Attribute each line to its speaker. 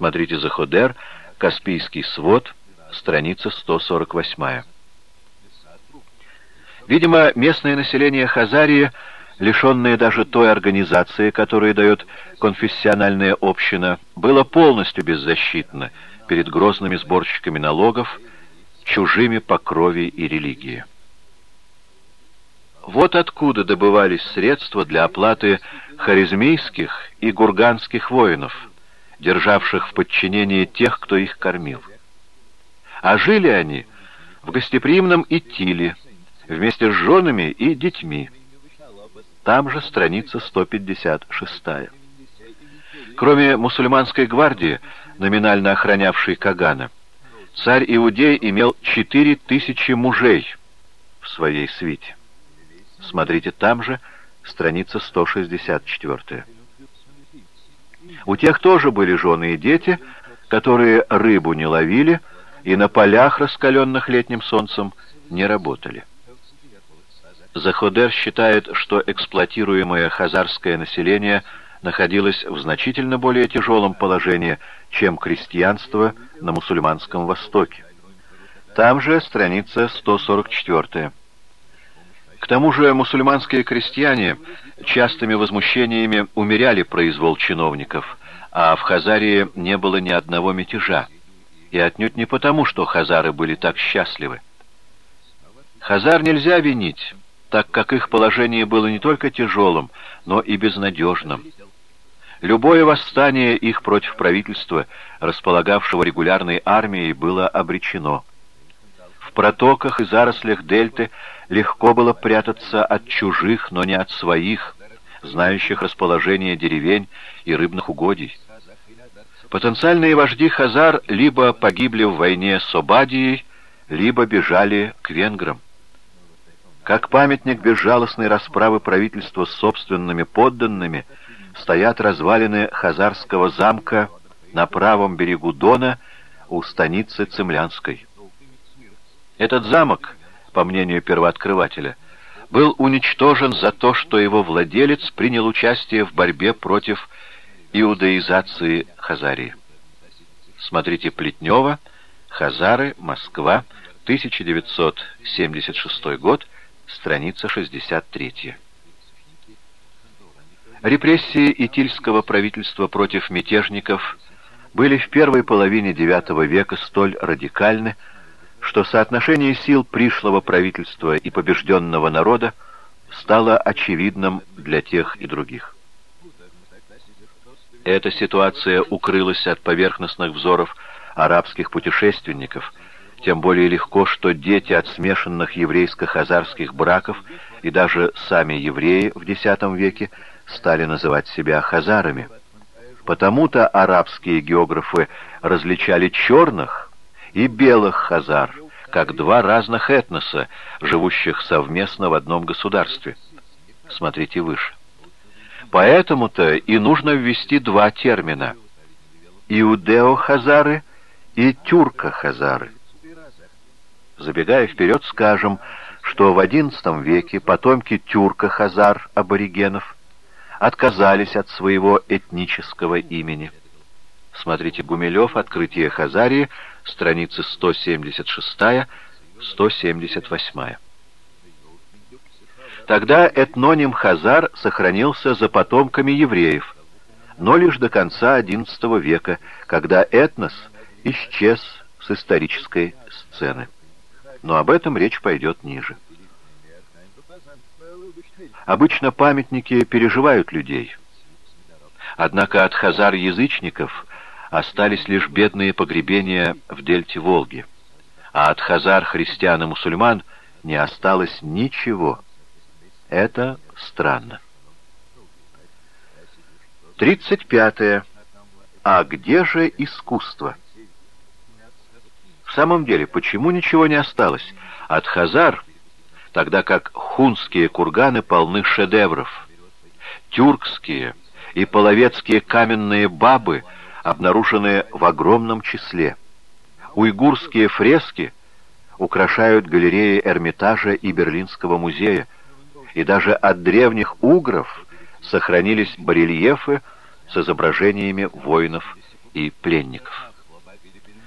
Speaker 1: Смотрите Заходер, Каспийский свод, страница 148. Видимо, местное население Хазарии, лишенное даже той организации, которую дает конфессиональная община, было полностью беззащитно перед грозными сборщиками налогов, чужими по крови и религии. Вот откуда добывались средства для оплаты харизмийских и гурганских воинов, державших в подчинении тех, кто их кормил. А жили они в гостеприимном Итиле, вместе с женами и детьми. Там же страница 156. Кроме мусульманской гвардии, номинально охранявшей Кагана, царь Иудей имел четыре тысячи мужей в своей свите. Смотрите там же, страница 164. У тех тоже были жены и дети, которые рыбу не ловили и на полях, раскаленных летним солнцем, не работали. Заходер считает, что эксплуатируемое хазарское население находилось в значительно более тяжелом положении, чем крестьянство на мусульманском Востоке. Там же страница 144. К тому же мусульманские крестьяне частыми возмущениями умеряли произвол чиновников, а в Хазарии не было ни одного мятежа. И отнюдь не потому, что хазары были так счастливы. Хазар нельзя винить, так как их положение было не только тяжелым, но и безнадежным. Любое восстание их против правительства, располагавшего регулярной армией, было обречено. В протоках и зарослях дельты легко было прятаться от чужих, но не от своих, знающих расположение деревень и рыбных угодий. Потенциальные вожди Хазар либо погибли в войне с Обадией, либо бежали к венграм. Как памятник безжалостной расправы правительства с собственными подданными стоят развалины Хазарского замка на правом берегу Дона у станицы Цемлянской. Этот замок по мнению первооткрывателя, был уничтожен за то, что его владелец принял участие в борьбе против иудаизации Хазарии. Смотрите Плетнева, Хазары, Москва, 1976 год, страница 63. Репрессии Итильского правительства против мятежников были в первой половине IX века столь радикальны, что соотношение сил пришлого правительства и побежденного народа стало очевидным для тех и других. Эта ситуация укрылась от поверхностных взоров арабских путешественников, тем более легко, что дети от смешанных еврейско-хазарских браков и даже сами евреи в X веке стали называть себя хазарами. Потому-то арабские географы различали черных и белых хазар, как два разных этноса, живущих совместно в одном государстве. Смотрите выше. Поэтому-то и нужно ввести два термина – иудео-хазары и тюрко-хазары. Забегая вперед, скажем, что в XI веке потомки тюрко-хазар аборигенов отказались от своего этнического имени. Смотрите Гумилев «Открытие Хазарии», страницы 176-178. Тогда этноним Хазар сохранился за потомками евреев, но лишь до конца XI века, когда этнос исчез с исторической сцены. Но об этом речь пойдет ниже. Обычно памятники переживают людей. Однако от хазар-язычников остались лишь бедные погребения в дельте Волги, а от хазар, христиан и мусульман не осталось ничего. Это странно. 35. -е. А где же искусство? В самом деле, почему ничего не осталось от хазар, тогда как хунские курганы полны шедевров? Тюркские и половецкие каменные бабы — обнаружены в огромном числе. Уйгурские фрески украшают галереи Эрмитажа и Берлинского музея, и даже от древних угров сохранились барельефы с изображениями воинов и пленников.